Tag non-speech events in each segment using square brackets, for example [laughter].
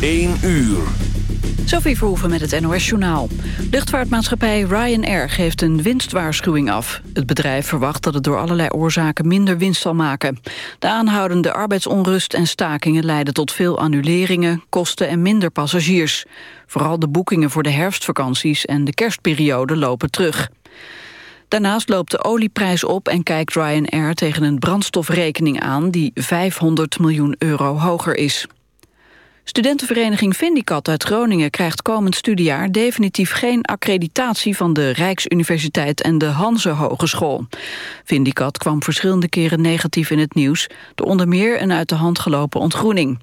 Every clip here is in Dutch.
1 uur. Sophie Verhoeven met het NOS-journaal. Luchtvaartmaatschappij Ryanair geeft een winstwaarschuwing af. Het bedrijf verwacht dat het door allerlei oorzaken minder winst zal maken. De aanhoudende arbeidsonrust en stakingen leiden tot veel annuleringen, kosten en minder passagiers. Vooral de boekingen voor de herfstvakanties en de kerstperiode lopen terug. Daarnaast loopt de olieprijs op en kijkt Ryanair tegen een brandstofrekening aan die 500 miljoen euro hoger is. Studentenvereniging Vindicat uit Groningen krijgt komend studiejaar definitief geen accreditatie van de Rijksuniversiteit en de Hanse Hogeschool. Vindicat kwam verschillende keren negatief in het nieuws, door onder meer een uit de hand gelopen ontgroening.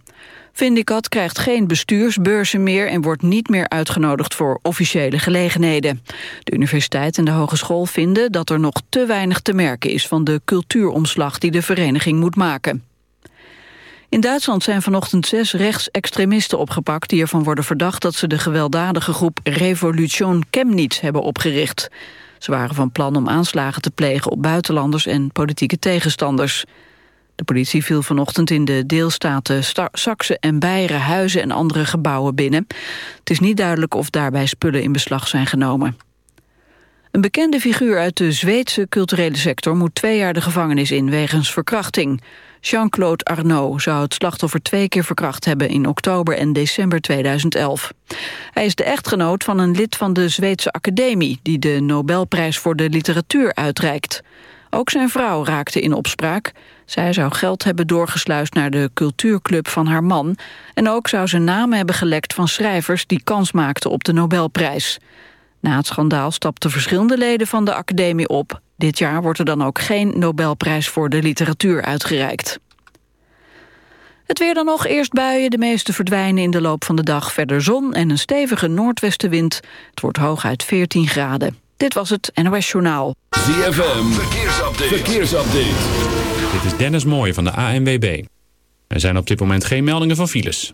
Vindicat krijgt geen bestuursbeurzen meer en wordt niet meer uitgenodigd voor officiële gelegenheden. De universiteit en de hogeschool vinden dat er nog te weinig te merken is van de cultuuromslag die de vereniging moet maken. In Duitsland zijn vanochtend zes rechtsextremisten opgepakt... die ervan worden verdacht dat ze de gewelddadige groep Revolution Chemnitz hebben opgericht. Ze waren van plan om aanslagen te plegen op buitenlanders en politieke tegenstanders. De politie viel vanochtend in de deelstaten Saxe en Beieren huizen en andere gebouwen binnen. Het is niet duidelijk of daarbij spullen in beslag zijn genomen. Een bekende figuur uit de Zweedse culturele sector moet twee jaar de gevangenis in wegens verkrachting. Jean-Claude Arnault zou het slachtoffer twee keer verkracht hebben in oktober en december 2011. Hij is de echtgenoot van een lid van de Zweedse Academie die de Nobelprijs voor de literatuur uitreikt. Ook zijn vrouw raakte in opspraak. Zij zou geld hebben doorgesluist naar de cultuurclub van haar man... en ook zou ze namen hebben gelekt van schrijvers die kans maakten op de Nobelprijs. Na het schandaal stapten verschillende leden van de academie op. Dit jaar wordt er dan ook geen Nobelprijs voor de literatuur uitgereikt. Het weer dan nog, eerst buien, de meeste verdwijnen in de loop van de dag. Verder zon en een stevige noordwestenwind. Het wordt hooguit 14 graden. Dit was het NOS Journaal. ZFM, verkeersupdate. verkeersupdate. Dit is Dennis Mooij van de ANWB. Er zijn op dit moment geen meldingen van files.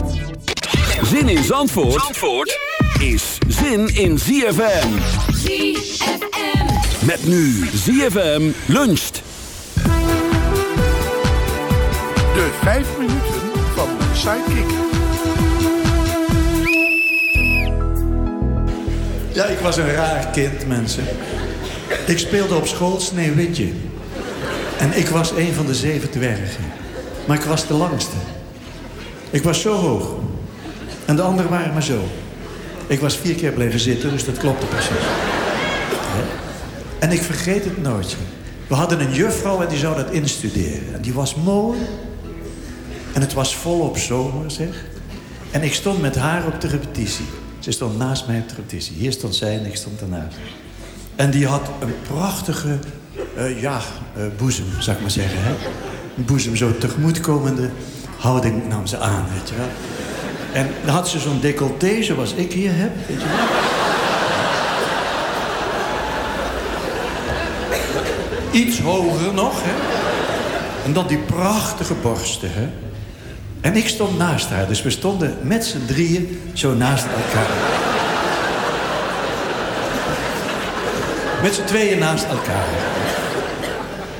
Zin in Zandvoort, Zandvoort is zin in ZFM. ZFM. Met nu ZFM luncht. De vijf minuten van Sidekick. Ja, ik was een raar kind, mensen. Ik speelde op school Sneeuwwitje. En ik was een van de zeven dwergen. Maar ik was de langste. Ik was zo hoog. En de anderen waren maar zo. Ik was vier keer blijven zitten, dus dat klopte precies. En ik vergeet het nooit. We hadden een juffrouw en die zou dat instuderen. En die was mooi. En het was volop zomer, zeg. En ik stond met haar op de repetitie. Ze stond naast mij op de repetitie. Hier stond zij en ik stond daarnaast. En die had een prachtige, eh, ja, eh, boezem, zou ik maar zeggen. Hè? Een boezem, zo tegemoetkomende houding nam ze aan, weet je wel. En dan had ze zo'n decolleté zoals ik hier heb, weet je wel. Iets hoger nog, hè. En dan die prachtige borsten, hè. En ik stond naast haar. Dus we stonden met z'n drieën zo naast elkaar. Met z'n tweeën naast elkaar.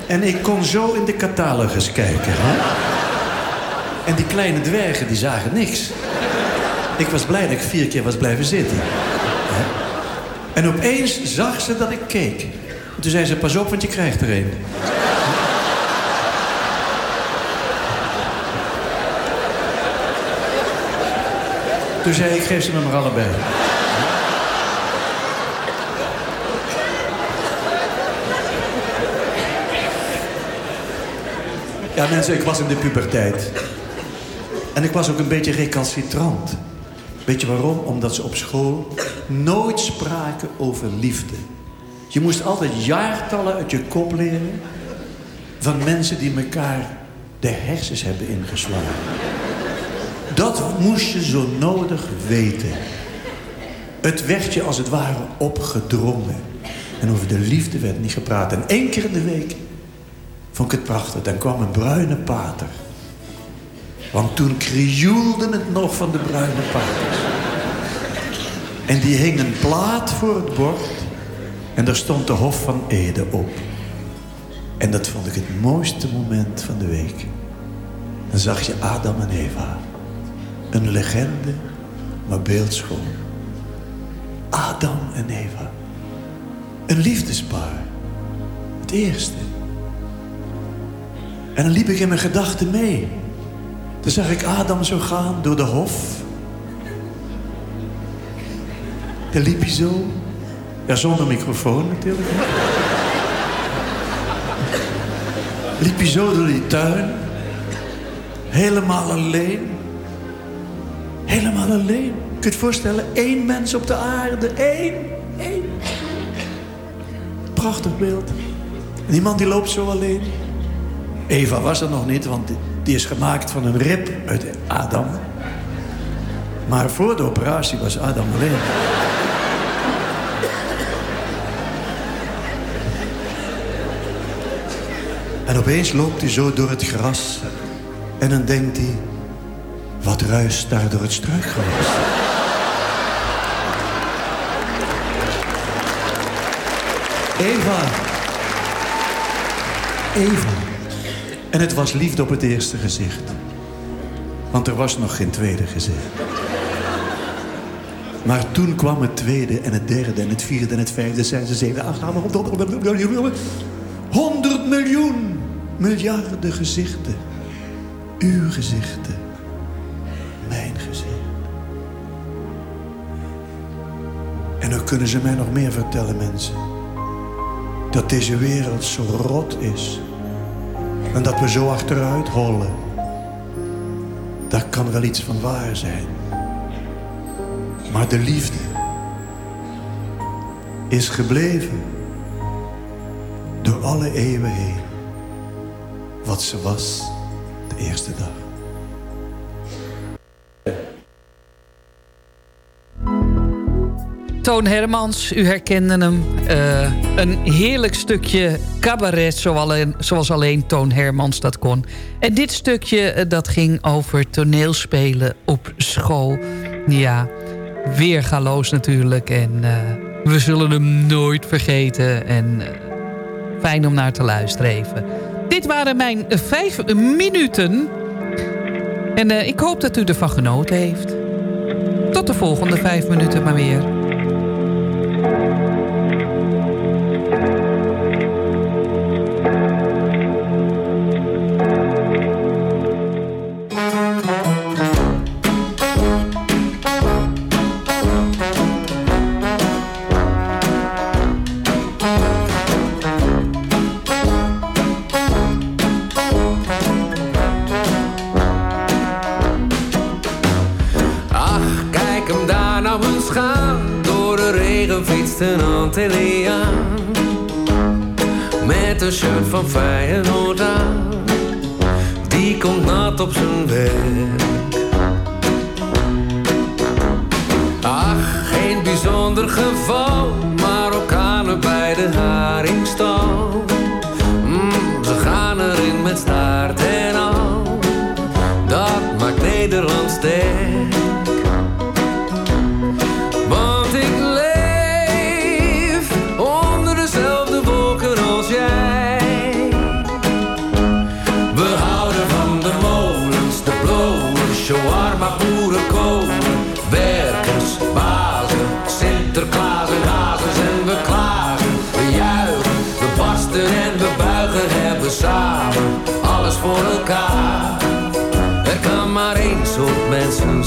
En ik kon zo in de catalogus kijken. Hè? En die kleine dwergen, die zagen niks. Ik was blij dat ik vier keer was blijven zitten. En opeens zag ze dat ik keek. Toen zei ze, pas op, want je krijgt er een. Toen zei ik, geef ze me maar allebei. Ja, mensen, ik was in de puberteit. En ik was ook een beetje recalcitrant. Weet je waarom? Omdat ze op school nooit spraken over liefde. Je moest altijd jaartallen uit je kop leren... van mensen die elkaar de hersens hebben ingeslagen. Dat moest je zo nodig weten. Het werd je als het ware opgedrongen. En over de liefde werd niet gepraat. En één keer in de week vond ik het prachtig. Dan kwam een bruine pater. Want toen krioelde het nog van de bruine paters. En die hing een plaat voor het bord. En daar stond de Hof van Ede op. En dat vond ik het mooiste moment van de week. Dan zag je Adam en Eva. Een legende, maar beeldschoon. Adam en Eva. Een liefdespaar. Het eerste. En dan liep ik in mijn gedachten mee. Toen zag ik Adam zo gaan door de hof. Dan liep hij zo. Ja, zonder microfoon natuurlijk. liep hij zo door die tuin. Helemaal alleen. Helemaal alleen. Kun je het voorstellen? Eén mens op de aarde. Eén. Eén. Prachtig beeld. En die man die loopt zo alleen. Eva was er nog niet, want die is gemaakt van een rib uit Adam. Maar voor de operatie was Adam alleen. En opeens loopt hij zo door het gras. En dan denkt hij... Wat ruist daar door het struikgewas? Eva. Eva. En het was liefde op het eerste gezicht. Want er was nog geen tweede gezicht. Maar toen kwam het tweede en het derde en het vierde en het vijfde, zesde, zevende, acht, honderd miljoen, miljarden gezichten. Uw gezichten, mijn gezicht. En dan kunnen ze mij nog meer vertellen, mensen. Dat deze wereld zo rot is. En dat we zo achteruit hollen. Daar kan wel iets van waar zijn. Maar de liefde is gebleven door alle eeuwen heen. Wat ze was de eerste dag. Toon Hermans, u herkende hem. Eh, een heerlijk stukje cabaret, zoals alleen, Toon Hermans dat kon. En dit stukje, eh, dat ging over toneelspelen op school. Ja, weergaloos natuurlijk. En eh, we zullen hem nooit vergeten. En fijn om naar te luisteren. Dit waren mijn vijf minuten. En ik hoop dat u ervan genoten heeft. Tot de volgende vijf minuten maar weer. Een Antilliaan. Met een shirt van Feyenoord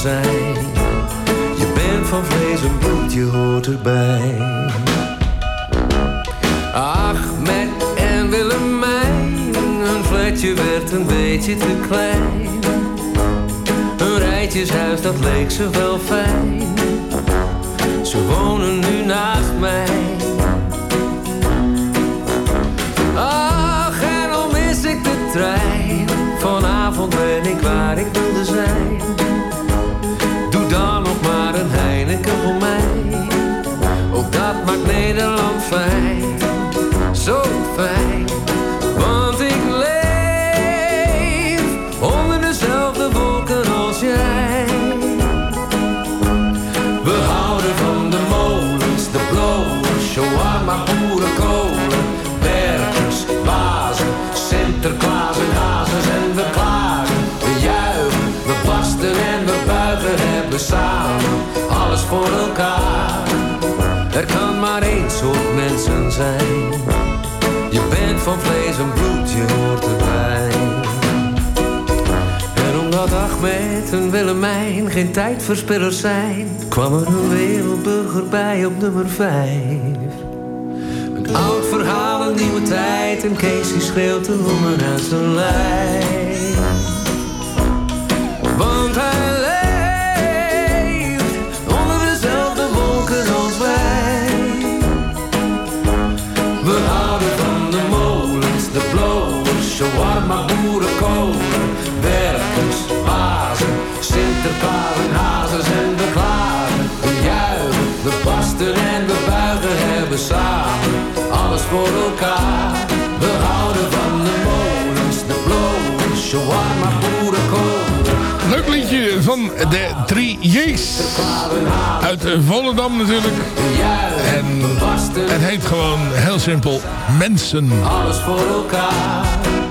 Je bent van vlees en bloed, je hoort erbij. Ahmed en Willemijn, hun flatje werd een beetje te klein. Een rijtjeshuis, dat leek ze wel fijn. Ze wonen nu naast mij. Ach, en al mis ik de trein. Vanavond ben ik waar ik wilde zijn. Heineken voor mij. Ook dat maakt Nederland fijn. Zo fijn. Zijn. Je bent van vlees en bloed, je hoort erbij. En omdat Ahmed en Willemijn geen tijdverspillers zijn, kwam er een wereldburger bij op nummer 5. Een oud verhaal, een nieuwe tijd, en Casey schreeuwt een honger uit zijn lijf. Shawarma, boerenkolen. Werkers, bazen, Sinterklaas en hazes en we klagen. We juichen, we barsten en we buigen, hebben samen alles voor elkaar. We houden van de molens, de blowers, shawarma, boerenkolen. Leuk liedje van de drie J's. Uit Volendam natuurlijk. En het heet gewoon heel simpel Mensen. Alles voor elkaar.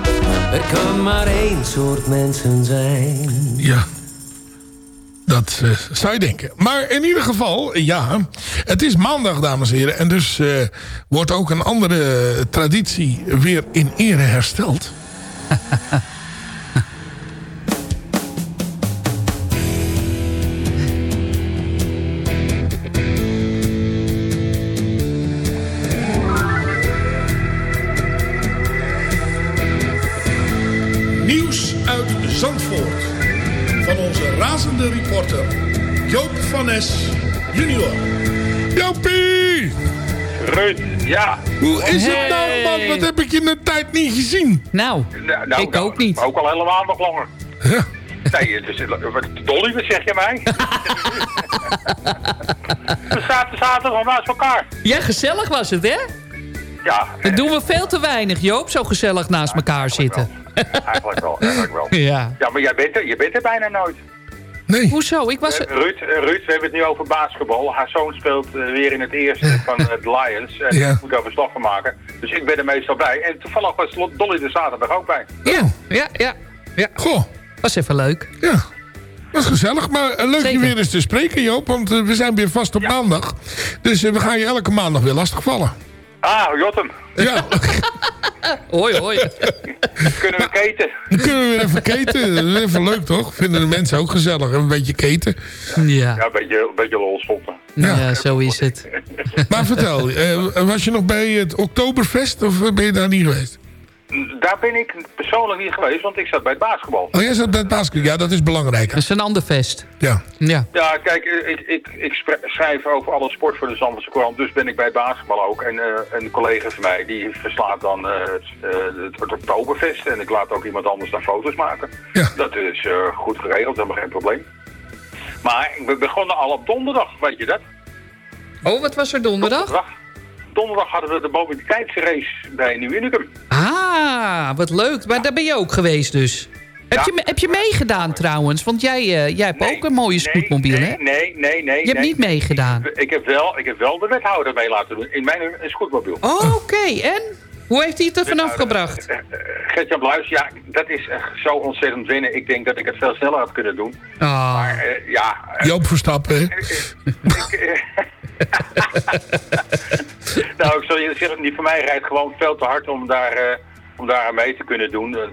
Er kan maar één soort mensen zijn. Ja. Dat eh, zou je denken. Maar in ieder geval, ja, het is maandag, dames en heren. En dus eh, wordt ook een andere traditie weer in ere hersteld. [laughs] razende reporter Joop van Nes junior. Jopie! Ruud, ja. Hoe is het nou, man? Wat heb ik je in de tijd niet gezien? Nou, Nou, nou, ik ook niet. Ook al helemaal nog langer. Ja. Nee, wat- Dolly, wat zeg je mij? [laughs] We zaten zaterdag naast elkaar. Ja, gezellig was het, hè? Ja, Dat doen we veel te weinig, Joop. Zo gezellig naast elkaar zitten. eigenlijk wel. Eigenlijk wel. [laughs] Ja. Ja, maar jij bent er, je bent er bijna nooit. Nee. Hoezo? Ik was... Eh, Ruud, eh, Ruud, we hebben het nu over basketbal. Haar zoon speelt eh, weer in het eerste van de Lions. En Ja. ik moet daar verslag van maken. Dus ik ben er meestal bij. En toevallig was Dolly er zaterdag ook bij. Ja, ja, ja. ja. Goh, Was even leuk. ja. Was gezellig, maar leuk je weer eens te spreken, Joop. Want we zijn weer vast op maandag. Dus we gaan je elke maandag weer lastigvallen. Ah, Jotten. Ja, [laughs] Hoi, hoi. Kunnen we keten? dan kunnen we weer even keten. Dat is even leuk, toch? Vinden de mensen ook gezellig. Een beetje keten. Ja, Ja, een beetje, een beetje lol stoppen. ja. zo is het. [laughs] Maar vertel, eh, was je nog bij het Oktoberfest of ben je daar niet geweest? Daar ben ik persoonlijk niet geweest, want ik zat bij het basketbal. Oh, jij zat bij het basketbal. Ja, dat is belangrijk. Dat is een ander fest. Ja. Ja. Ja, kijk, eh, ik, ik, ik schrijf over alle sport voor de Zandvoortse Courant, dus ben ik bij het basketbal ook. En eh, een collega van mij, die verslaat dan eh, het, eh, het, het Oktoberfest en ik laat ook iemand anders daar foto's maken. Ja. Dat is eh, goed geregeld, helemaal geen probleem. Maar we begonnen al op donderdag, weet je dat? Oh, wat was er donderdag? Donderdag, donderdag hadden we de mobiliteitsrace bij Nieuw Unicum. Ah, wat leuk. Maar daar ben je ook geweest dus. Heb, je, heb je meegedaan trouwens? Want jij, eh, jij hebt ook een mooie scootmobiel, nee, hè? Nee, nee, nee. Je hebt nee. niet meegedaan. Ik heb, wel, ik heb wel de wethouder mee laten doen. In mijn een scootmobiel. Oh, Oké, en? Hoe heeft hij het er vanaf gebracht? Eh, Gert-Jan Bluis, ja, dat is echt zo ontzettend winnen. Ik denk dat ik het veel sneller had kunnen doen. Oh. Maar eh, ja... eh, Joop Verstappen, hè? [laughs] [laughs] nou, ik zal je zeggen, die van mij rijdt gewoon veel te hard om daar, eh, om daar aan mee te kunnen doen. Eh,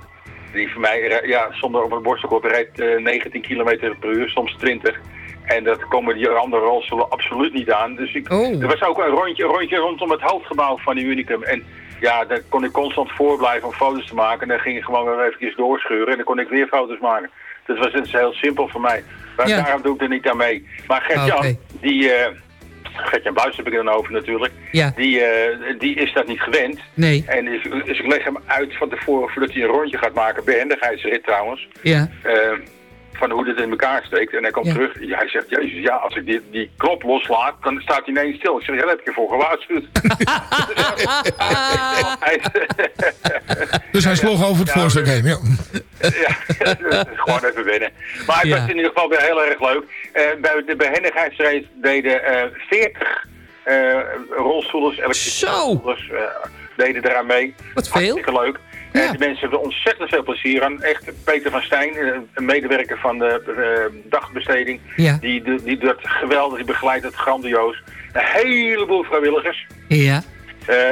Die van mij, ja, zonder op een borstelkop rijdt eh, 19 km per uur, soms 20. En dat komen die andere rolstoelen absoluut niet aan. Dus ik, Oh. er was ook een rondje, een rondje rondom het hoofdgebouw van die Unicum. En ja, daar kon ik constant voorblijven om foto's te maken. En dan ging ik gewoon weer even doorscheuren en dan kon ik weer foto's maken. Dat was dus heel simpel voor mij. Maar Ja. daarom doe ik er niet aan mee. Maar Gert-Jan, Oké. die... eh Gert-Jan Buis heb ik dan over natuurlijk. Ja. Die, eh, die is dat niet gewend. Nee. En dus, dus ik leg hem uit van tevoren voordat hij een rondje gaat maken. Behendigheidsrit trouwens. Ja. eh, van hoe dit in elkaar steekt. En hij komt Ja. terug. Ja, hij zegt, jezus, ja, als ik die, die knop loslaat, dan staat hij ineens stil. Ik zeg, ja, daar heb ik je voor gewaarschuwd. [laughs] Dus hij sloeg over het Ja. voorstuk heen, ja. ja, [laughs] gewoon even winnen. Maar het Ja. was in ieder geval weer heel erg leuk. Eh, bij de behendigheidsrace deden eh 40 eh rolstoelers, elektrische Zo. rolstoelers, eh, deden eraan mee. Wat veel. Hartstikke leuk. Ja. En de mensen hebben ontzettend veel plezier aan. Echt, Peter van Stijn, eh, een medewerker van de eh, dagbesteding, Ja. die, die, het geweldig, die begeleidt het grandioos. Een heleboel vrijwilligers. Ja. Eh,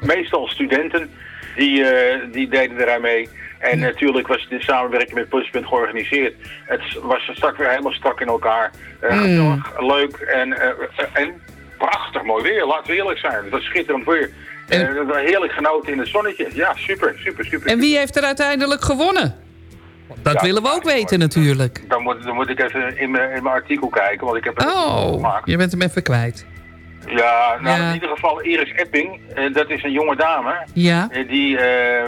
meestal studenten, die, eh, die deden eraan mee. En natuurlijk was de samenwerking met Pluspunt georganiseerd. Het was stak weer helemaal strak in elkaar. Eh, Mm. leuk en, eh, en prachtig mooi weer, laten we eerlijk zijn. Het was schitterend weer. En- Eh, we heerlijk genoten in het zonnetje. Ja, super, super, super. En wie heeft er uiteindelijk gewonnen? Dat Ja, willen we ook weten natuurlijk. Dan moet, dan moet ik even in mijn, in mijn artikel kijken, want ik heb het Oh, gemaakt. je bent hem even kwijt. Ja, nou Ja. in ieder geval Iris Epping, eh, dat is een jonge dame. Ja. eh, die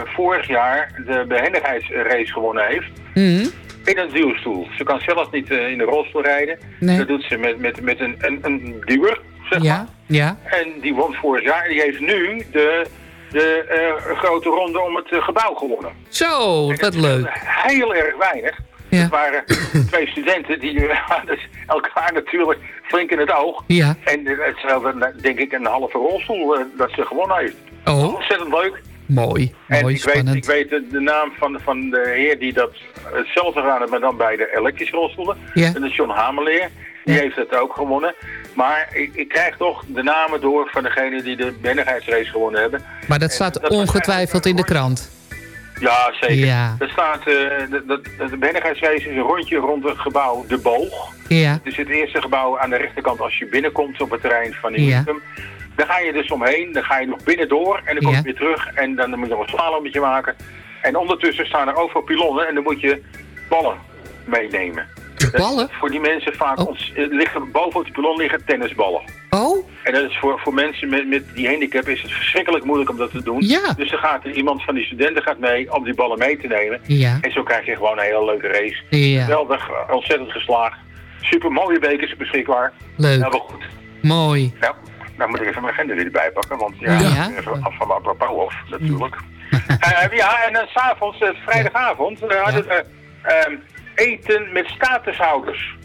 vorig jaar de behendigheidsrace gewonnen heeft. Mhm. In een duwstoel. Ze kan zelf niet in de rolstoel rijden. Nee. Dat doet ze met, met, met een, een, een duwer, zeg maar. Ja, ja. En die won vorig jaar. Die heeft nu de, de eh, grote ronde om het eh, gebouw gewonnen. Zo, wat leuk. Heel erg weinig. Ja. Het waren [coughs] twee studenten die eh, hadden [laughs] elkaar natuurlijk flink in het oog. Ja. En het is wel, denk ik een halve rolstoel dat ze gewonnen heeft. Oh, Ontzettend leuk. mooi. En Mooi, ik weet, ik weet de, de naam van, van de heer die dat hetzelfde gedaan heeft, maar dan bij de elektrische rolstoelen. Ja. En dat is John Hamerleer. Die Ja. heeft het ook gewonnen. Maar ik, ik krijg toch de namen door van degenen die de behendigheidsrace gewonnen hebben. Maar dat staat dat ongetwijfeld in de krant. Ja, zeker. Ja. Er staat, eh, de, de, behendigheidsrace is een rondje rond het gebouw De Boog. Ja. Het is het eerste gebouw aan de rechterkant als je binnenkomt op het terrein van de Ja. Daar ga je dus omheen, dan ga je nog binnen door en dan kom je Ja. weer terug en dan moet je nog een slalommetje maken. En ondertussen staan er overal pilonnen en dan moet je ballen meenemen. Ballen? Voor die mensen vaak Oh. ons, eh, liggen, boven op de pilon liggen tennisballen. Oh, En dat is voor, voor mensen met, met die handicap is het verschrikkelijk moeilijk om dat te doen. Ja. Dus dan gaat er iemand van die studenten gaat mee om die ballen mee te nemen. ja. En zo krijg je gewoon een hele leuke race. Ja, Geweldig, ontzettend geslaagd. Super mooie bekers beschikbaar. leuk. Helemaal goed. Mooi. Nou, dan moet ik even mijn agenda weer erbij pakken, want ja, Ja. even af van mijn af natuurlijk. [laughs] Eh, ja, en dan s'avonds, eh, vrijdagavond, eh, hadden we ehm, eten met statushouders.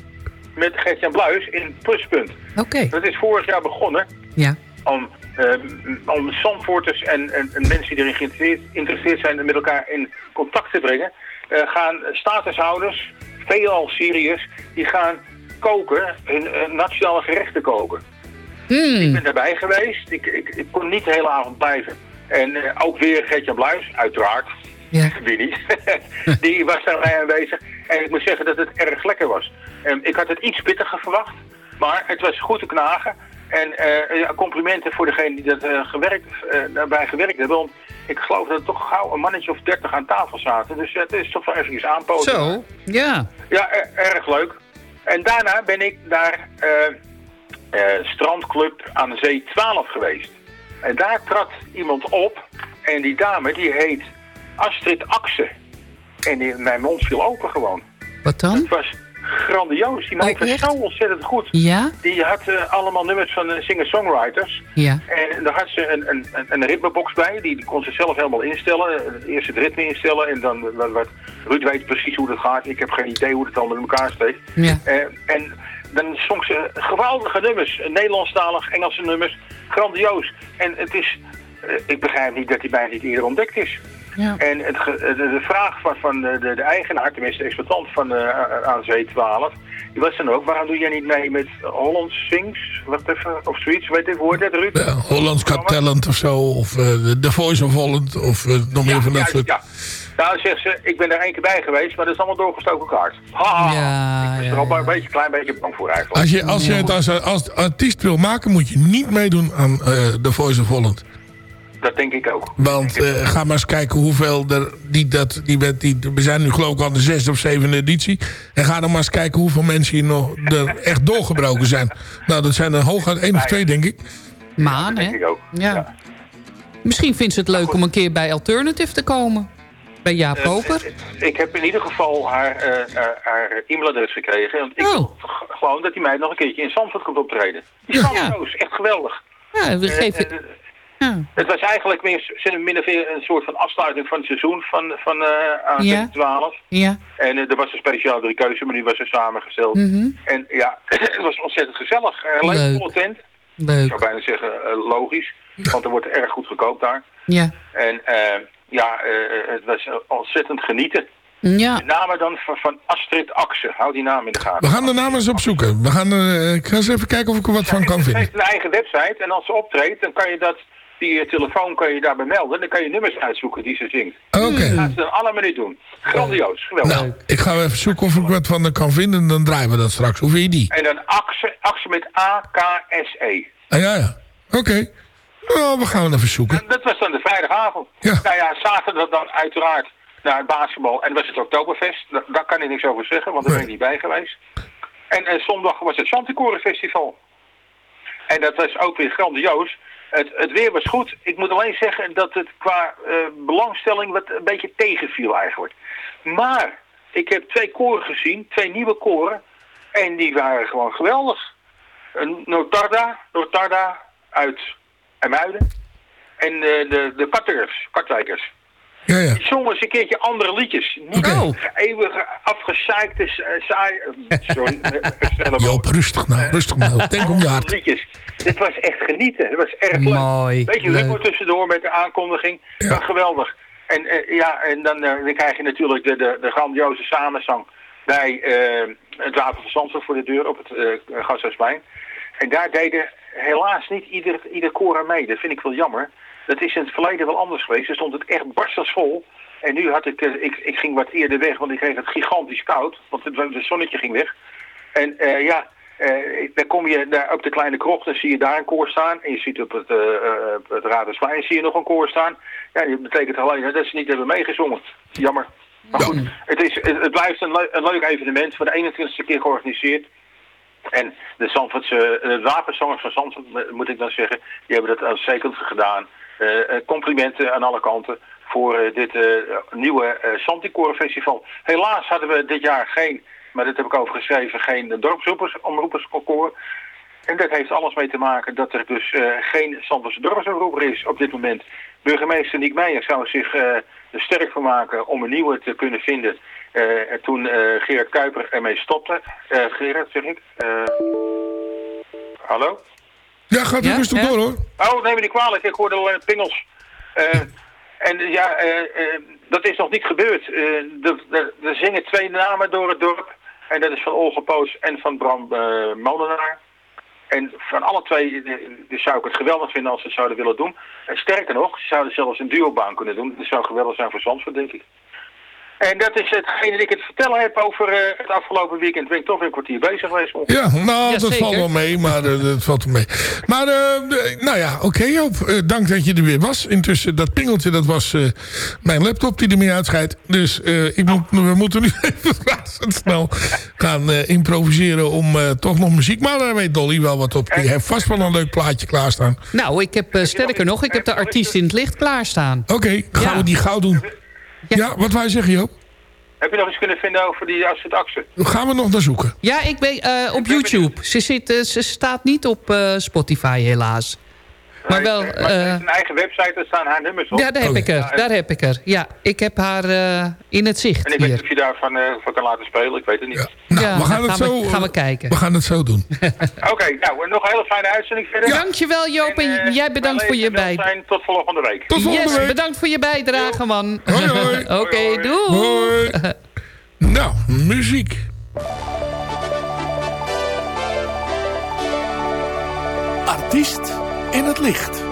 Met Gert-Jan Bluis in Pluspunt. Oké. Dat is vorig jaar begonnen Ja. om, eh, om Zandvoorters en, en, en mensen die erin geïnteresseerd geïnteresseerd zijn met elkaar in contact te brengen, eh, gaan statushouders, veelal Syriërs, die gaan koken, hun nationale gerechten koken. Ik Hmm. ben daarbij geweest, ik, ik, ik kon niet de hele avond blijven. En eh, ook weer Gertjan Bluis, uiteraard, Ja. [laughs] die was daarbij aanwezig. En ik moet zeggen dat het erg lekker was. Ik had het iets pittiger verwacht, maar het was goed te knagen. En eh, complimenten voor degene die dat, eh, gewerkt, eh, daarbij gewerkt hebben. Want ik geloof dat er toch gauw een mannetje of dertig aan tafel zaten. Dus het is toch wel even aanpoten. Zo, ja. Ja, er- erg leuk. En daarna ben ik naar strandclub aan de zee 12 geweest. En daar trad iemand op. En die dame die heet Astrid Axe. En mijn mond viel open gewoon. Wat dan? Het was grandioos. Die maakte echt? zo ontzettend goed. Ja? Die had eh, allemaal nummers van eh, singer-songwriters. Ja. En daar had ze een, een, een, ritmebox bij. Die, die kon ze zelf helemaal instellen. Eh, Eerst het ritme instellen en dan wat, wat. Ruud weet precies hoe dat gaat. Ik heb geen idee hoe het allemaal in elkaar steekt. Ja. En dan zong ze geweldige nummers. Nederlandstalig, Engelse nummers. Grandioos. En het is... ik begrijp niet dat die bijna niet eerder ontdekt is. Ja. En het, de, de vraag van, van de, de, de eigenaar, tenminste de exploitant van eh aan Zee 12, die was dan ook, waarom doe jij niet mee met Holland Sings, wat even, of zoiets, weet ik, hoe hoort dat Ruud? Ja, Hollands Got Talent of zo. Of eh, The Voice of Holland. Of eh, nog meer van dat ja, soort... ja. Nou, zegt ze, ik ben er één keer bij geweest, maar dat is allemaal doorgestoken kaart. Ha, Ja, ik was ja, er al een beetje, klein beetje bang voor eigenlijk. Als je, als je het als, als artiest wil maken, moet je niet meedoen aan eh The Voice of Holland. Dat denk ik ook. Want eh, ga maar eens kijken hoeveel er die dat die, met die we zijn nu geloof ik al de zesde of zevende editie en ga dan maar eens kijken hoeveel mensen hier nog er echt doorgebroken zijn. Nou, dat zijn er hooguit één of twee denk ik. Maan, hè? denk ik ook. Ja. Misschien vindt ze het leuk om een keer bij Alternative te komen. Bij Jaap Eh, Koper. ik heb in ieder geval haar, eh, haar, haar e-mailadres gekregen. Want ik Oh. gewoon dat die meid nog een keertje in Zandvoort komt optreden. Die is Ja. grandioos, echt geweldig. Ja, we geven... Ja. Het was eigenlijk meer, zin- min of meer een soort van afsluiting van het seizoen van, van eh aan Ja. 12. Ja. En eh, er was een speciale drie keuze, maar die was er samengesteld. Mhm. En ja, [clears throat] het was ontzettend gezellig. Uh, leuk, Leuk. volle tent. Ik Leuk. zou bijna zeggen eh, logisch, want er wordt erg goed gekookt daar. Ja. En ja, eh, het was ontzettend genieten. Ja. Met name dan van, van Astrid Axe. Hou die naam in de gaten. We gaan de naam eens opzoeken. We gaan, eh, ik ga eens even kijken of ik er wat van kan Ze vinden. heeft een eigen website en als ze optreedt, dan kan je dat via je telefoon kan je daarbij melden. Dan kan je nummers uitzoeken die ze zingt. Oké. Dat gaan ze dan allemaal niet doen. Grandioos, geweldig. Nou, ik ga even zoeken of ik wat van haar kan vinden. Dan draaien we dat straks. Hoe vind je die? En dan Axe, Axe met A-K-S-E. Ah, ja, ja. Oké. Nou, we gaan even zoeken. En dat was dan de vrijdagavond. Ja. Nou ja, zaterdag dan uiteraard naar het basketbal. En was het Oktoberfest. Da- daar kan ik niks over zeggen, want daar ben ik niet bij geweest. En, en zondag was het Chanticoren Festival. En dat was ook weer grandioos. Het, het weer was goed. Ik moet alleen zeggen dat het qua eh, belangstelling wat een beetje tegenviel eigenlijk. Maar ik heb twee koren gezien, twee nieuwe koren. En die waren gewoon geweldig. Een Notarda, Notarda uit IJmuiden. En eh, de, de Kattekers, Katwijkers. Ja, ja. Zongen eens een keertje andere liedjes. Niet Oké. eeuwige afgezeikte, eh, saai... eh, Sorry. [laughs] eh, Joop, rustig nou. Rustig nou. Denk om je hart. liedjes. Dit was echt genieten. Het was erg leuk. Mooi. Beetje humor tussendoor met de aankondiging. Ja. geweldig. En ja, en dan, eh, dan krijg je natuurlijk de, de, de grandioze samenzang bij het Water van Zandvoort voor de deur op het eh Gasthuisplein. En daar deden helaas niet ieder, ieder koor aan mee. Dat vind ik wel jammer. Dat is in het verleden wel anders geweest. Er stond het echt barstensvol. En nu had ik, eh, ik, ik ging wat eerder weg, want ik kreeg het gigantisch koud. Want het, het zonnetje ging weg. En eh, ja, eh, dan kom je daar op de kleine krocht en zie je daar een koor staan. En je ziet op het, op het Radersplein zie je nog een koor staan. Ja, dat betekent alleen dat ze niet hebben meegezongen. Jammer. Maar goed, het, is, het, het blijft een, een leuk evenement. Voor de 21ste keer georganiseerd. En de Zandvoortse, de wapenzangers van Zandvoort, moet ik dan zeggen, die hebben dat uitstekend gedaan. Eh, eh, complimenten aan alle kanten voor eh, dit nieuwe Santicoren Festival. Helaas hadden we dit jaar geen, maar dat heb ik over geschreven, geen dorpsomroepersconcours. En dat heeft alles mee te maken dat er dus geen Zandvoortse dorpsomroeper is op dit moment. Burgemeester Niek Meijer zou zich er sterk voor maken om een nieuwe te kunnen vinden. En toen Gerard Kuiper ermee stopte. Gerard, zeg ik. Hallo? Ja, gaat u Ja, rustig ja. door hoor. Oh, neem me niet kwalijk. Ik hoorde alleen pingels. Eh, en ja, eh, eh, dat is nog niet gebeurd. Eh, er- er- er zingen twee namen door het dorp. En dat is van Olga Poos en van Bram eh, Molenaar. En van alle twee dus zou ik het geweldig vinden als ze het zouden willen doen. En sterker nog, ze zouden zelfs een duobaan kunnen doen. Dat zou geweldig zijn voor Zandvoort, denk ik. En dat is hetgene dat ik het vertellen heb over eh, het afgelopen weekend. Ben ik toch weer een kwartier bezig geweest. ongeveer. Ja, nou, Ja, dat valt wel mee, maar eh, dat valt wel mee. Maar, eh, nou ja, oké Joop. Eh, dank dat je er weer was. Intussen, dat pingeltje, dat was eh, mijn laptop die ermee uitscheidt. Dus eh, ik moet, we moeten nu [laughs] even razendsnel gaan eh, improviseren om eh, toch nog muziek. Maar daar weet Dolly wel wat op. Die heeft vast wel een leuk plaatje klaarstaan. Nou, ik heb, eh, sterker nog, ik heb de artiest in het licht klaarstaan. Oké, gaan Ja. we die gauw doen. Ja, wat wou je zeggen Joop? Heb je nog iets kunnen vinden over die Astrid Akse? Daar gaan we nog naar zoeken. Ja, ik ben eh, op YouTube. Ze, zit, eh, ze staat niet op eh, Spotify helaas. Maar wel... Maar ze heeft eh, een eigen website, daar staan haar nummers op. ja, daar heb ik er. Daar heb ik er. Ja, ik heb haar eh, in het zicht En ik weet niet of je daarvan eh, van kan laten spelen, ik weet het niet. Nou, Ja, we gaan het gaan zo... we- gaan we kijken. We gaan het zo doen. [laughs] Oké, nou, nog een hele fijne uitzending verder. Dankjewel Joop en En, eh, jij bedankt voor je bij bijdrage. Tot volgende week. Tot volgende Yes, week. bedankt voor je bijdrage man. Hoi, hoi. [laughs] Oké, hoi. doei. Hoi. [laughs] Nou, muziek. Artiest in het licht.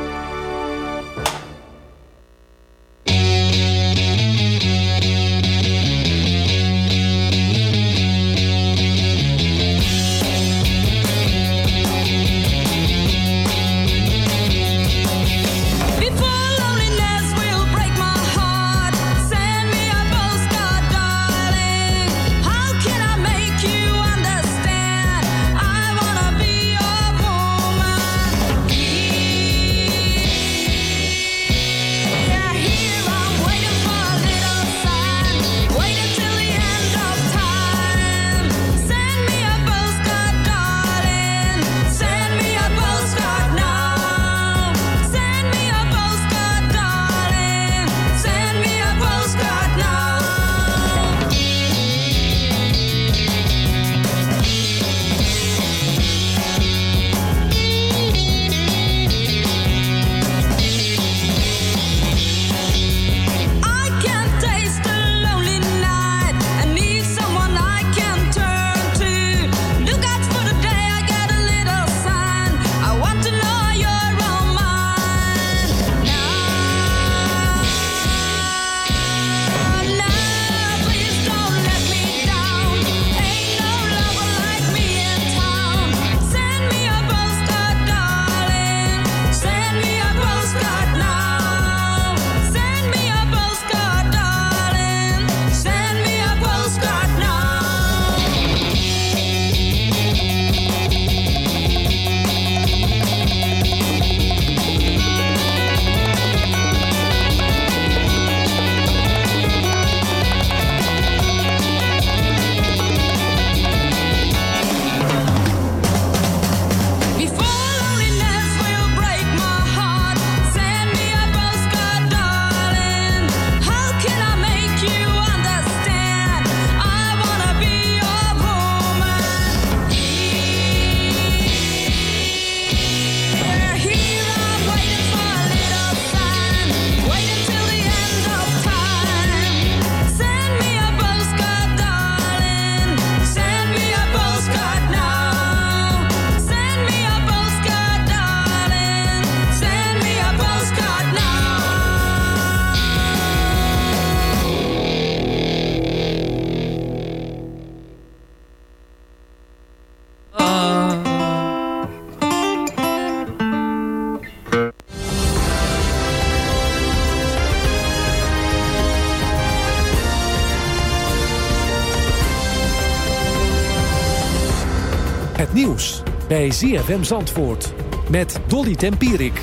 Nieuws bij ZFM Zandvoort met Dolly Tempierik.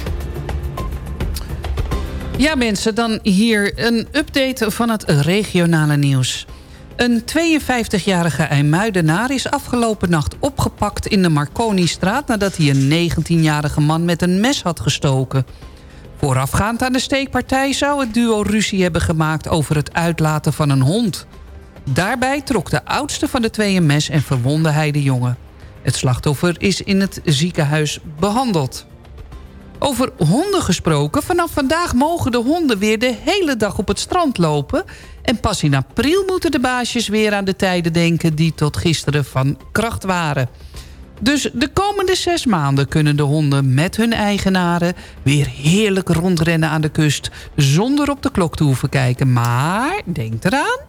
Ja mensen, dan hier een update van het regionale nieuws. Een 52-jarige IJmuidenaar is afgelopen nacht opgepakt in de Marconi-straat... nadat hij een 19-jarige man met een mes had gestoken. Voorafgaand aan de steekpartij zou het duo ruzie hebben gemaakt... over het uitlaten van een hond. Daarbij trok de oudste van de twee een mes en verwondde hij de jongen. Het slachtoffer is in het ziekenhuis behandeld. Over honden gesproken. Vanaf vandaag mogen de honden weer de hele dag op het strand lopen. En pas in april moeten de baasjes weer aan de tijden denken... die tot gisteren van kracht waren. Dus de komende zes maanden kunnen de honden met hun eigenaren... weer heerlijk rondrennen aan de kust... zonder op de klok te hoeven kijken. Maar denk eraan,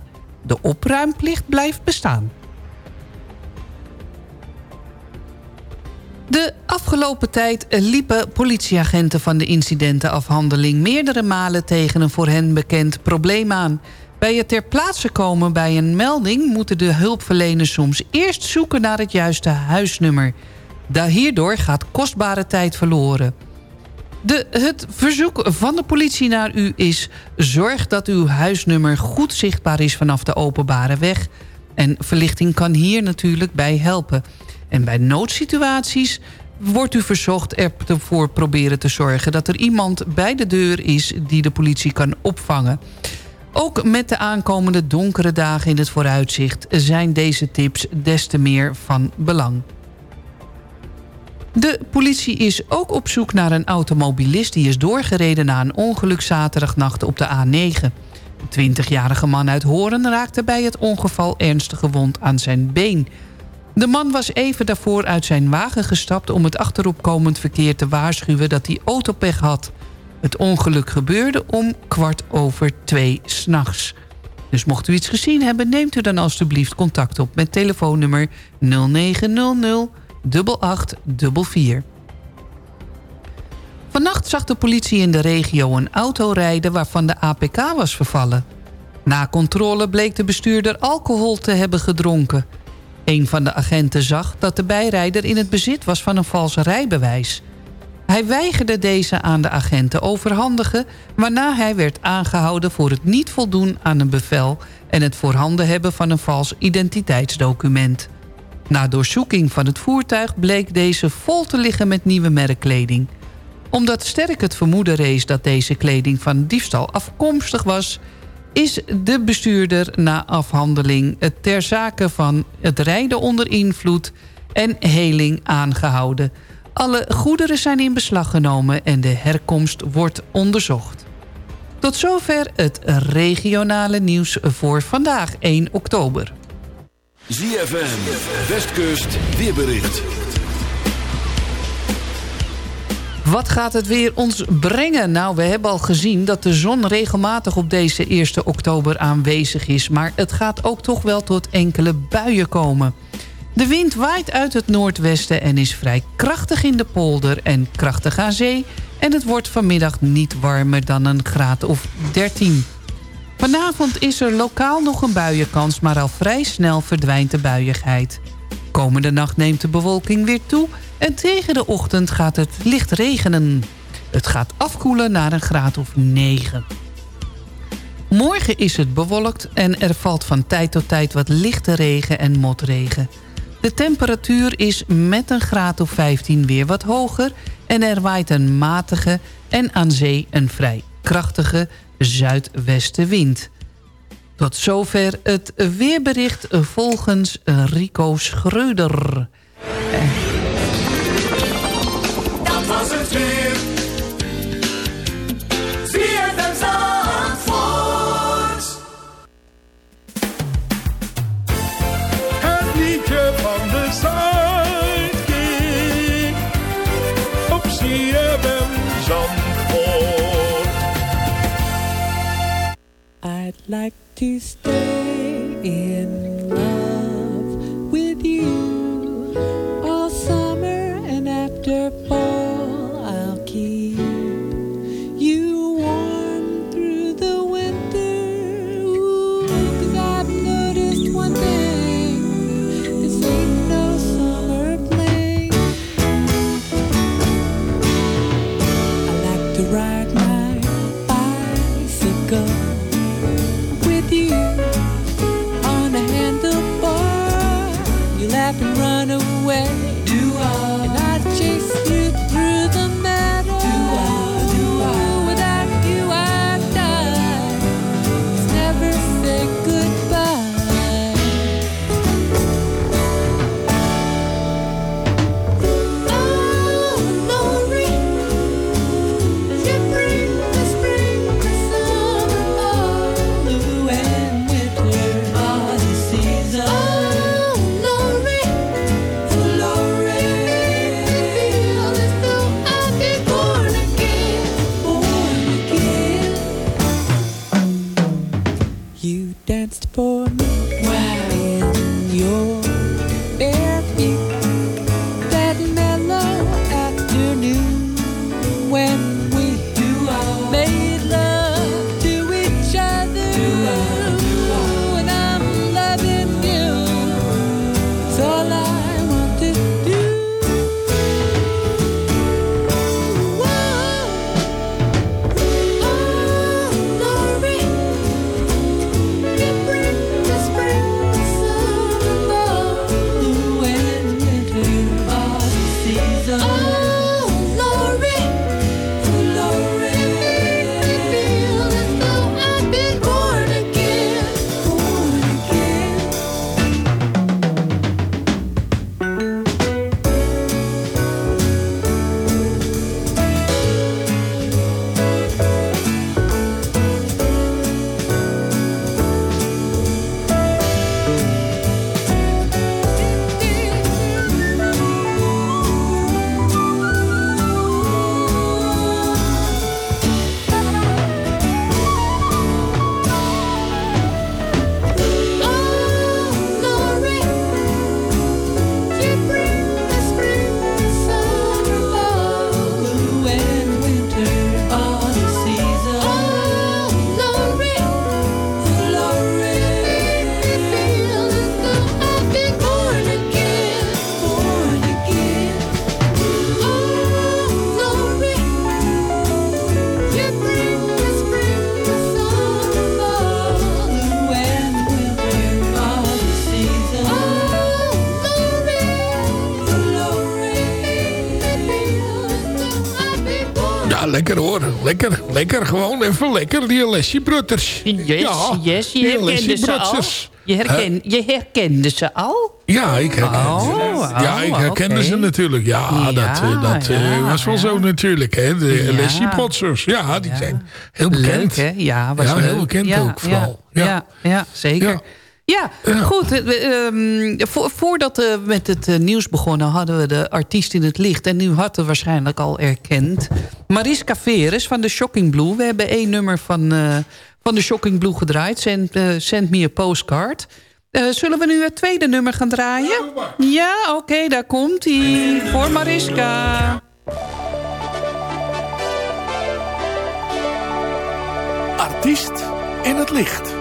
de opruimplicht blijft bestaan. De afgelopen tijd liepen politieagenten van de incidentenafhandeling... meerdere malen tegen een voor hen bekend probleem aan. Bij het ter plaatse komen bij een melding... moeten de hulpverleners soms eerst zoeken naar het juiste huisnummer. Hierdoor gaat kostbare tijd verloren. De, het verzoek van de politie naar u is... zorg dat uw huisnummer goed zichtbaar is vanaf de openbare weg. En verlichting kan hier natuurlijk bij helpen. En bij noodsituaties wordt u verzocht ervoor proberen te zorgen... dat er iemand bij de deur is die de politie kan opvangen. Ook met de aankomende donkere dagen in het vooruitzicht... zijn deze tips des te meer van belang. De politie is ook op zoek naar een automobilist... die is doorgereden na een ongeluk zaterdagnacht op de A9. Een 20-jarige man uit Horen raakte bij het ongeval ernstig gewond aan zijn been. De man was even daarvoor uit zijn wagen gestapt... om het achteropkomend verkeer te waarschuwen dat hij autopech had. Het ongeluk gebeurde om kwart over twee s'nachts. Dus mocht u iets gezien hebben, neemt u dan alstublieft contact op... met telefoonnummer 0900 8844. Vannacht zag de politie in de regio een auto rijden... waarvan de APK was vervallen. Na controle bleek de bestuurder alcohol te hebben gedronken. Een van de agenten zag dat de bijrijder in het bezit was van een vals rijbewijs. Hij weigerde deze aan de agent te overhandigen... waarna hij werd aangehouden voor het niet voldoen aan een bevel... en het voorhanden hebben van een vals identiteitsdocument. Na doorzoeking van het voertuig bleek deze vol te liggen met nieuwe merkkleding. Omdat sterk het vermoeden rees dat deze kleding van diefstal afkomstig was... is de bestuurder na afhandeling ter zake van het rijden onder invloed en heling aangehouden. Alle goederen zijn in beslag genomen en de herkomst wordt onderzocht. Tot zover het regionale nieuws voor vandaag 1 oktober. ZFM, Westkust, weerbericht. Wat gaat het weer ons brengen? Nou, we hebben al gezien dat de zon regelmatig op deze 1 oktober aanwezig is. Maar het gaat ook toch wel tot enkele buien komen. De wind waait uit het noordwesten en is vrij krachtig in de polder en krachtig aan zee. En het wordt vanmiddag niet warmer dan een graad of 13. Vanavond is er lokaal nog een buienkans, maar al vrij snel verdwijnt de buiigheid. Komende nacht neemt de bewolking weer toe en tegen de ochtend gaat het licht regenen. Het gaat afkoelen naar een graad of 9. Morgen is het bewolkt en er valt van tijd tot tijd wat lichte regen en motregen. De temperatuur is met een graad of 15 weer wat hoger... en er waait een matige en aan zee een vrij krachtige zuidwestenwind. Tot zover het weerbericht volgens Rico Schreuder. Dat was het weer. Het liedje van de Sidekick. Op CFM Zandvoort. I'd like to stay in Lekker. Gewoon even lekker. Die lesje brutters. Yes, ja, yes, je herkende ze al. Je, herken, je herkende ze al? Ja, ik herkende Oh, ze. Ja, ik oh, herkende ze natuurlijk. Ja, Ja, dat, eh, dat eh, ja, was wel ja. zo natuurlijk. Hè. De Ja. lesje Protsers. Ja, die zijn heel bekend. Leuk, hè? Ja, was heel bekend ook vooral. Ja. ja, zeker. Ja. goed. eh, ehm, vo- voordat we met het eh, nieuws begonnen... hadden we de artiest in het licht. En nu hadden we waarschijnlijk al erkend. Mariska Veres van de Shocking Blue. We hebben één nummer van, eh, van de Shocking Blue gedraaid. Send, eh, send me a postcard. Zullen we nu het tweede nummer gaan draaien? Ja, oké, daar komt hij. Voor Mariska. Artiest in het licht.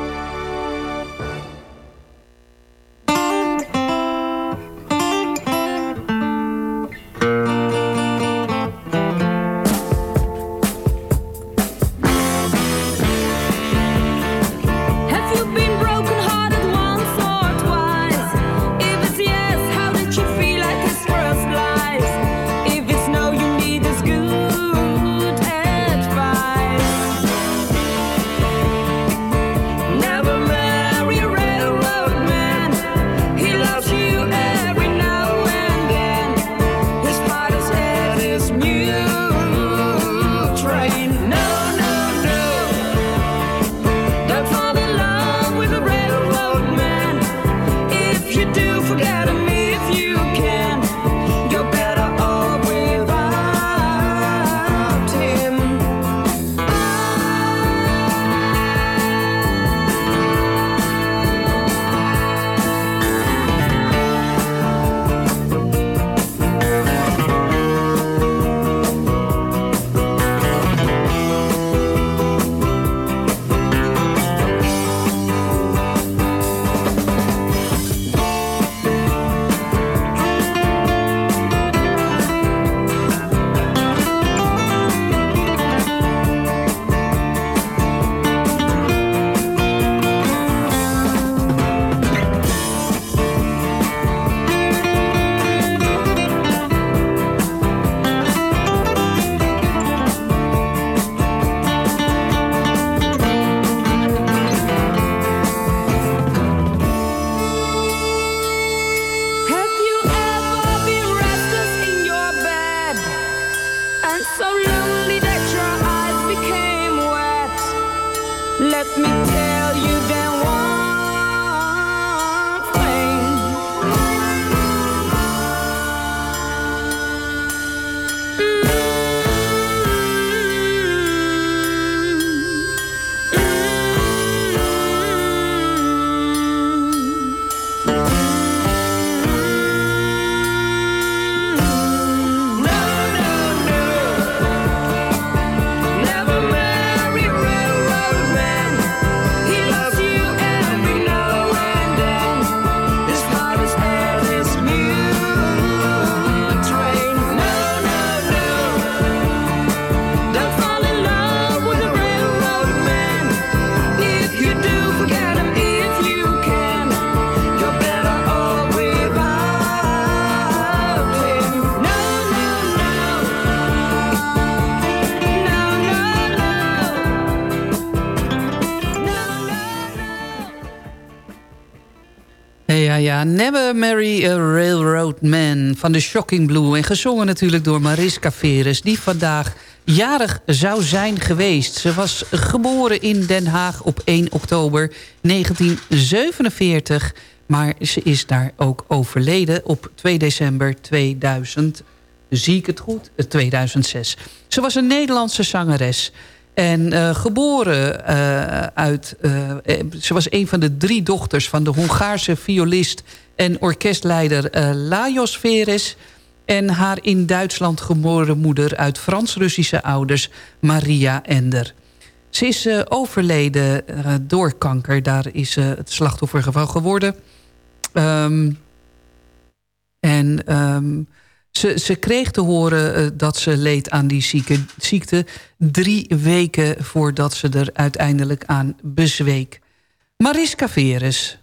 Never Marry a Railroad Man van de Shocking Blue. En gezongen natuurlijk door Mariska Veres, die vandaag jarig zou zijn geweest. Ze was geboren in Den Haag op 1 oktober 1947... maar ze is daar ook overleden op 2 december 2000. Zie ik het goed? Eh, 2006. Ze was een Nederlandse zangeres... En eh, geboren eh, uit... eh, ze was een van de drie dochters van de Hongaarse violist... en orkestleider Lajos Veres... en haar in Duitsland geboren moeder uit Frans-Russische ouders... Maria Ender. Ze is overleden door kanker. Daar is het slachtoffer van geworden. Ehm, en ehm, ze, ze kreeg te horen eh, dat ze leed aan die zieke, ziekte... drie weken voordat ze er uiteindelijk aan bezweek. Mariska Veres.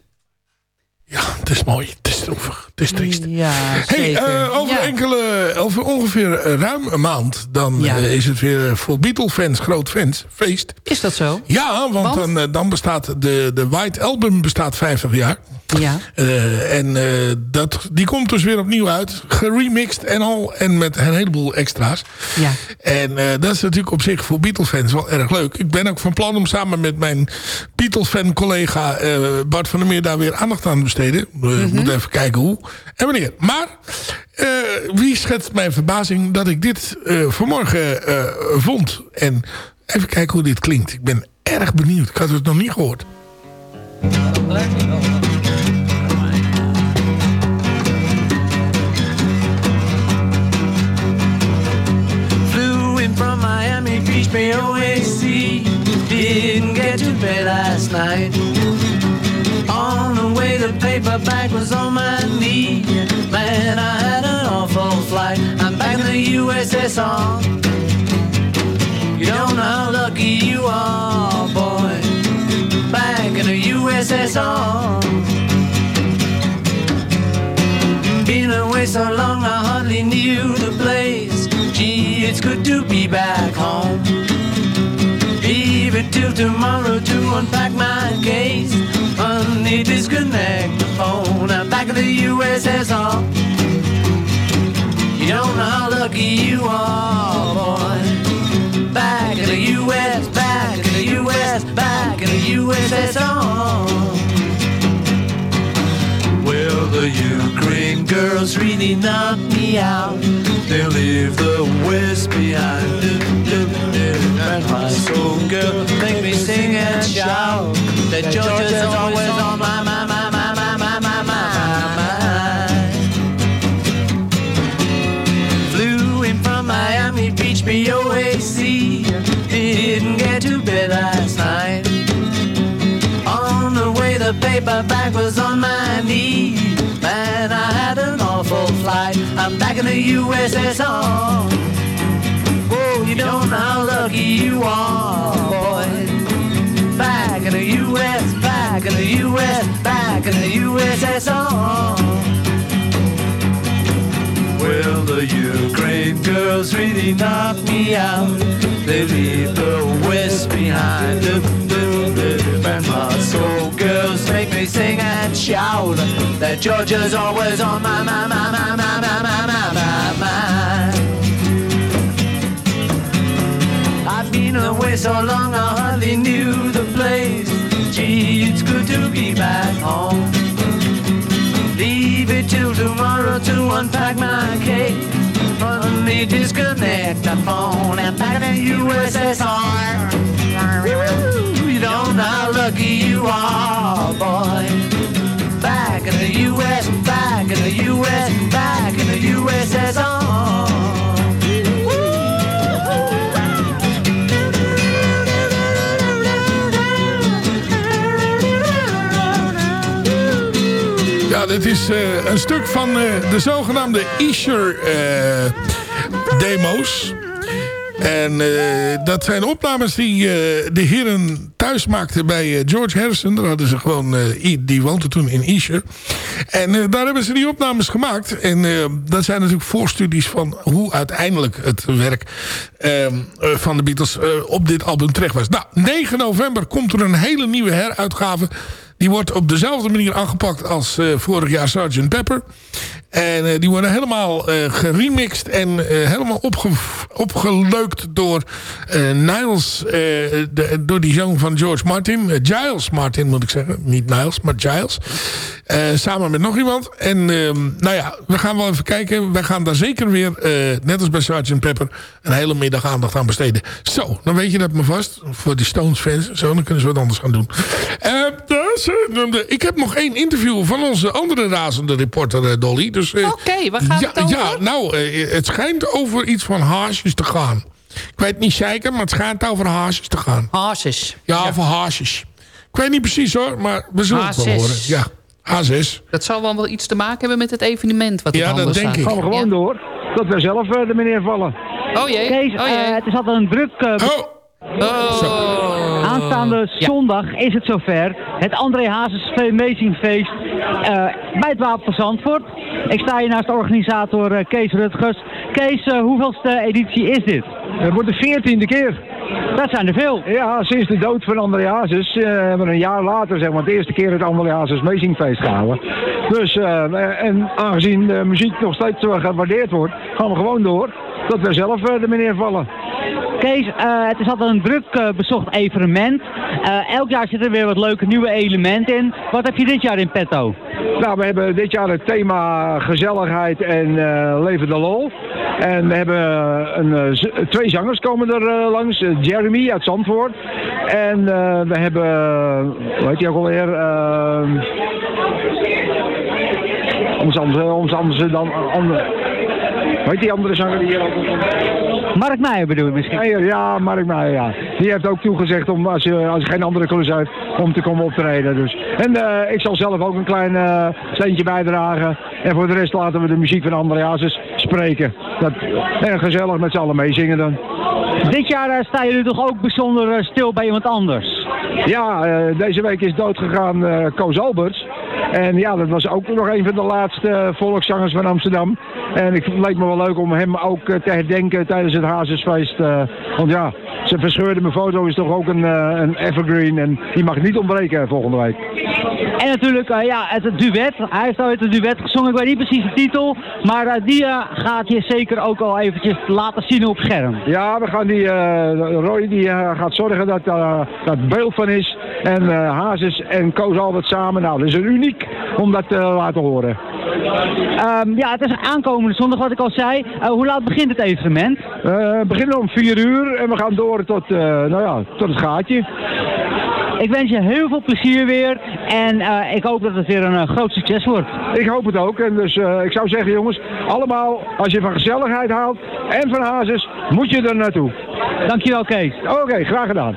Ja, het is mooi. Het is droevig. Het is triest. Ja, Hey, zeker. eh, over, Ja. enkele, over ongeveer eh, ruim een maand... dan Ja. eh, is het weer voor Beatle-fans, groot fans, feest. Is dat zo? Ja, want, Dan, dan bestaat de, de White Album bestaat 50 jaar. Ja. En dat, die komt dus weer opnieuw uit. Geremixed en al. En met een heleboel extra's. Ja. En dat is natuurlijk op zich voor Beatle-fans wel erg leuk. Ik ben ook van plan om samen met mijn Beatle-fan collega eh, Bart van der Meer daar weer aandacht aan te besteden. We Mhm. moeten even kijken hoe en wanneer. Maar eh, wie schetst mijn verbazing dat ik dit eh, vanmorgen eh, vond. En even kijken hoe dit klinkt. Ik ben erg benieuwd. Ik had het nog niet gehoord. Flew in from Miami Beach, BOAC. Didn't get to bed last night. The the paperback was on my knee. Man, I had an awful flight. I'm back in the USSR. You don't know how lucky you are, boy. Back in the USSR. Been away so long, I hardly knew the place. Gee, it's good to be back home. Leave it till tomorrow to unpack my case. Honey, disconnect the phone. I'm back in the USSR. You don't know how lucky you are, boy. Back in the US, back in the US, back in the USSR. The Ukraine girls really knock me out. They leave the west behind. And my soul girl make me sing and shout. That Georgia's always on my mind. beach, b.o.a.c. Didn't get to bed last night. On the way, the paperback was on my knee. Man, I had an awful flight. I'm back in the USSR. Whoa, oh, you don't know how lucky you are, boy. Back in the US, back in the US, back in the USSR. Well, the Ukraine girls really knock me out. They leave the West behind. And my soul girls make me sing and shout that Georgia's always on my, my, my, my, my, my, my, my, my, mind. I've been away so long I hardly knew the place. Gee, it's good to be back home. Tomorrow to unpack my case. Only disconnect the phone and back in the USSR. You don't know how lucky you are, boy. Back in the US, back in the US, back in the USSR. Dit is eh, een stuk van eh, de zogenaamde Escher eh, demo's. En dat zijn opnames die de heren thuis maakten bij George Harrison. Daar hadden ze gewoon, die woonde toen in Escher. En daar hebben ze die opnames gemaakt. En dat zijn natuurlijk voorstudies van hoe uiteindelijk het werk eh, eh, van de Beatles op dit album terecht was. Nou, 9 november komt er een hele nieuwe heruitgave. Die wordt op dezelfde manier aangepakt als eh, vorig jaar Sgt. Pepper. En eh, die worden helemaal eh, geremixed en helemaal opge opgeleukt door Niles, door die zoon van George Martin. Giles Martin moet ik zeggen. Niet Niles, maar Giles. Samen met nog iemand. En ehm, nou ja, we gaan wel even kijken. Wij gaan daar zeker weer, net als bij Sgt. Pepper, een hele middag aandacht aan besteden. Zo, dan weet je dat maar vast. Voor die Stones fans. Zo, dan kunnen ze wat anders gaan doen. Ik heb nog één interview van onze andere razende reporter eh, Dolly. Dus, eh, Oké, waar gaat ja, het over? Ja, nou, eh, het schijnt over iets van haasjes te gaan. Ik weet niet zeker, maar het schijnt over haasjes te gaan. Haasjes. Ja, over haasjes. Ik weet niet precies hoor, maar we zullen het wel H6. horen. Ja, H6. Dat zal wel wel iets te maken hebben met het evenement wat Ja, er dat denk ik. Gaan we gewoon door. Dat we zelf de meneer vallen. Oh jee, Kees, oh jee. het is altijd een druk... Oh, Oh. Aanstaande zondag is het zover. Het André Hazes Amazing Feest eh, bij het Wapen van Zandvoort. Ik sta hier naast de organisator eh, Kees Rutgers. Kees, eh, hoeveelste editie is dit? Het wordt de veertiende keer. Dat zijn er veel. Ja, sinds de dood van André Hazes eh, hebben we een jaar later zeg maar, de eerste keer het André Hazes Amazingfeest gehouden. Dus, eh, en aangezien de muziek nog steeds zo gewaardeerd wordt, gaan we gewoon door tot we zelf eh, de meneer vallen. Kees, het is altijd een druk bezocht evenement. Elk jaar zitten er weer wat leuke nieuwe elementen in. Wat heb je dit jaar in petto? Nou, we hebben dit jaar het thema gezelligheid en leven de lol. En we hebben een, z- twee zangers komen er eh, langs. Eh, Jeremy uit Zandvoort. En eh, we hebben, hoe heet die ook alweer? Anders dan... Andere, hoe heet die andere zanger die hier ook Mark Meijer bedoel je misschien? Ja, ja, Mark Meijer, ja. Die heeft ook toegezegd om, als je, als je geen andere klus heeft, om te komen optreden. Dus. En eh, ik zal zelf ook een klein eh steentje bijdragen. En voor de rest laten we de muziek van André Hazes spreken. Dat, en gezellig met z'n allen meezingen dan. Dit jaar eh, staan jullie toch ook bijzonder stil bij iemand anders? Ja, deze week is doodgegaan Koos Alberts. En ja, dat was ook nog een van de laatste eh, volkszangers van Amsterdam. En ik, het leek me wel leuk om hem ook eh, te herdenken tijdens het Hazesfeest. eh, want ja, zijn verscheurde mijn foto is toch ook een, een evergreen. En die mag niet ontbreken volgende week. En natuurlijk, ja, het, het duet. Hij heeft ooit een duet gezongen. Ik weet niet precies de titel. Maar die gaat je zeker ook al eventjes laten zien op scherm. Ja, we gaan die, Roy die gaat zorgen dat dat beeld van is. En Hazes en Koos Albert samen. Nou, dat is een uniek om dat te laten horen. Ehm, ja, het is aankomende zondag wat ik al zei. Eh, hoe laat begint het evenement? Eh, we beginnen om 4 uur en we gaan door tot, eh, nou ja, tot het gaatje. Ik wens je heel veel plezier weer. En eh, ik hoop dat het weer een eh, groot succes wordt. Ik hoop het ook. En dus eh, ik zou zeggen jongens, allemaal als je van gezelligheid houdt en van Hazes, moet je er naartoe. Dankjewel Kees. Oké, graag gedaan.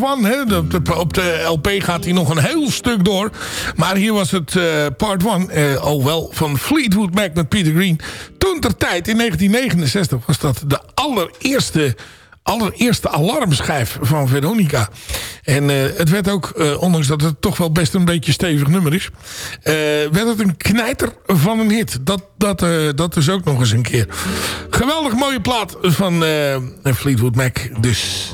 Part 1. Hè, op, de, op de LP gaat hij nog een heel stuk door. Maar hier was het eh, part 1. eh al wel van Fleetwood Mac met Peter Green. Toen ter tijd, in 1969, was dat de allereerste allereerste alarmschijf van Veronica. En eh, het werd ook, eh, ondanks dat het toch wel best een beetje stevig nummer is... eh, werd het een knijter van een hit. Dat, dat, eh, dat is ook nog eens een keer. Geweldig mooie plaat van eh, Fleetwood Mac. Dus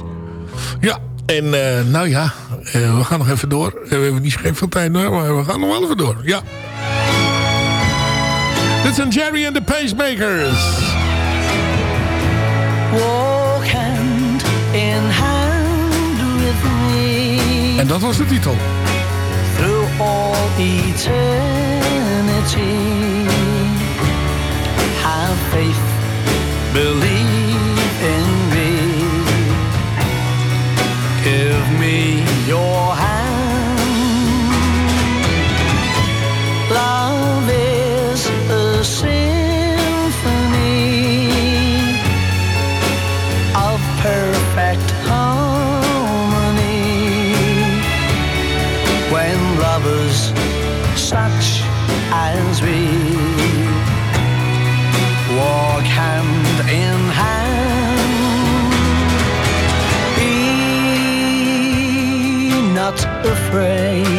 ja, en eh, nou ja, eh, we gaan nog even door. Eh, we hebben niet zo veel tijd, maar we gaan nog wel even door. Ja. Dit zijn Jerry and the Pacemakers. Walk hand in hand with me En dat was de titel. through all eternity. Have faith, believe afraid,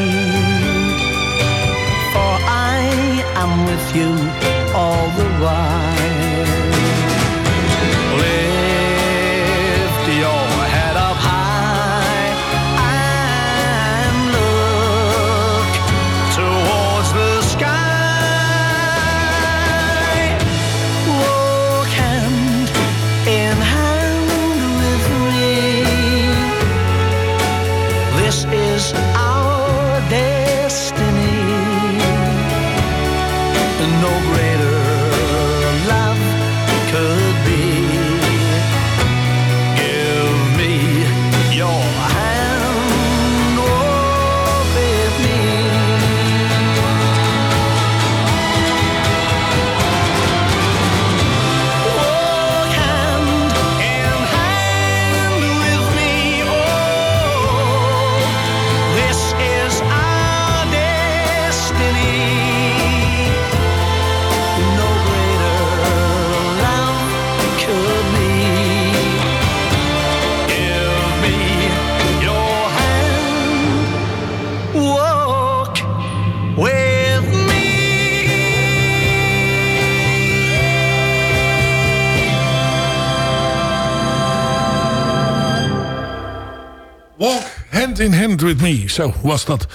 in hand with me. Zo was dat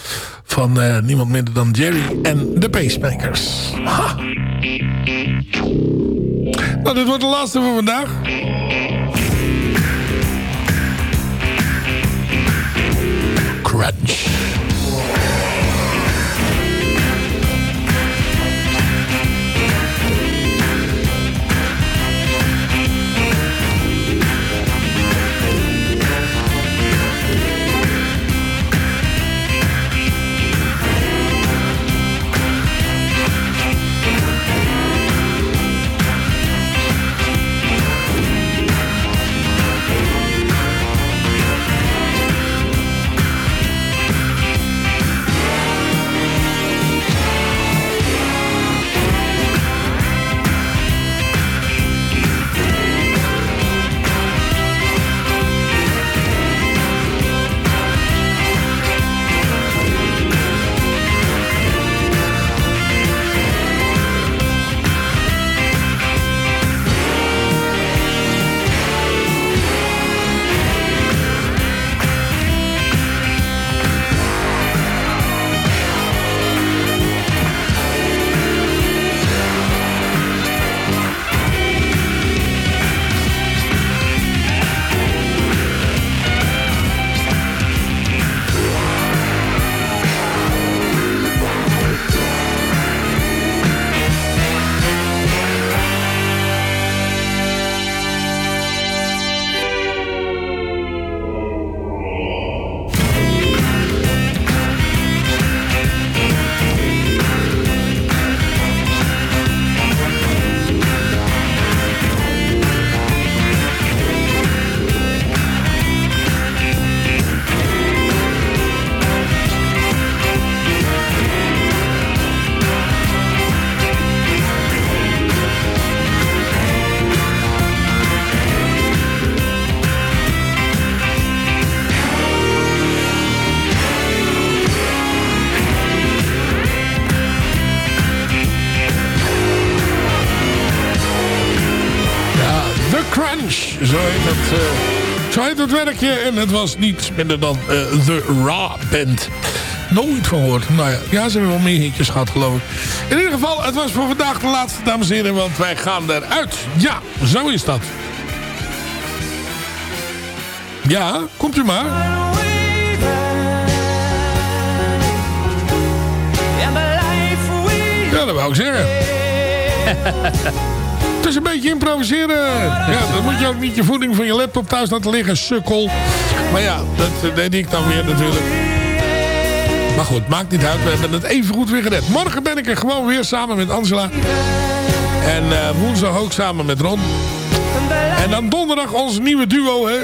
van eh, niemand minder dan Jerry en de Pacemakers. Ha. Nou, dit wordt de laatste van vandaag. Werkje. En het was niets minder dan eh, The Raw Band. Nooit van gehoord. Nou ja, ja, ze hebben wel meer hitjes gehad, geloof ik. In ieder geval, het was voor vandaag de laatste, dames en heren. Want wij gaan eruit. Ja, zo is dat. Ja, komt u maar. Ja, dat wou ik zeggen. [laughs] Is een beetje improviseren. Ja, dan moet je ook niet je voeding van je laptop thuis laten liggen, sukkel. Maar ja, dat eh, deed ik dan weer natuurlijk. Maar goed, maakt niet uit. We hebben het even goed weer gered. Morgen ben ik er gewoon weer samen met Angela. En eh, woensdag ook samen met Ron. En dan donderdag ons nieuwe duo, hè.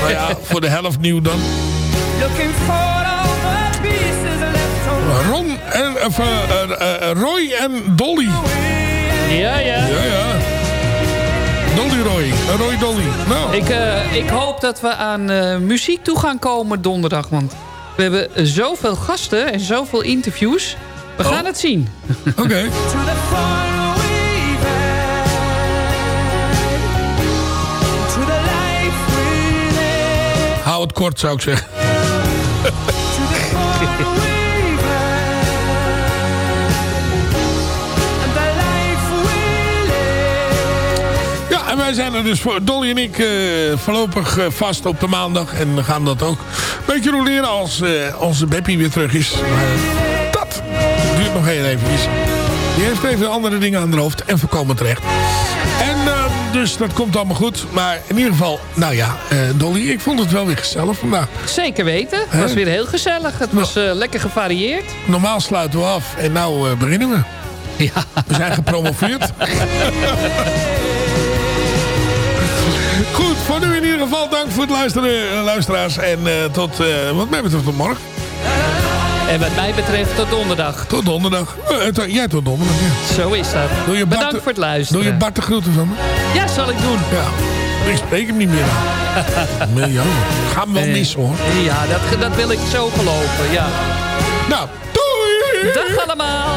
Nou ja, [laughs] voor de helft nieuw dan. Ron en, of, eh, Roy en Dolly. Ja, ja. Ja, ja. Dolly Roy. Eh, Roy Dolly. Nou. Ik, eh, ik hoop dat we aan eh, muziek toe gaan komen donderdag. Want we hebben zoveel gasten en zoveel interviews. We gaan het zien. [laughs] Oké. Hou het kort, zou ik zeggen. Wij zijn er dus voor. Dolly en ik eh, voorlopig eh, vast op de maandag. En we gaan dat ook een beetje roleren als eh, onze Beppie weer terug is. Maar dat duurt nog heel eventjes. Die heeft even andere dingen aan haar hoofd en voorkomen terecht. En dus dat komt allemaal goed. Maar in ieder geval, nou ja, Dolly, ik vond het wel weer gezellig vandaag. Zeker weten. Het was weer heel gezellig. Het was eh, lekker gevarieerd. Normaal sluiten we af en nou beginnen we. Ja. We zijn gepromoveerd. [laughs] Goed, voor nu in ieder geval dank voor het luisteren, eh, luisteraars. En eh, tot, eh, wat mij betreft, tot morgen. En wat mij betreft tot donderdag. Tot donderdag. Tot- jij tot donderdag, ja. Zo is dat. Doe je Bedankt voor het luisteren. Doe je Bart de groeten van me? Ja, zal ik doen. Ja. Ik spreek hem niet meer aan. [laughs] Nee, ja. Ga hem wel missen, hoor. Ja, dat, dat wil ik zo geloven. Ja. Nou, doei! Dag allemaal.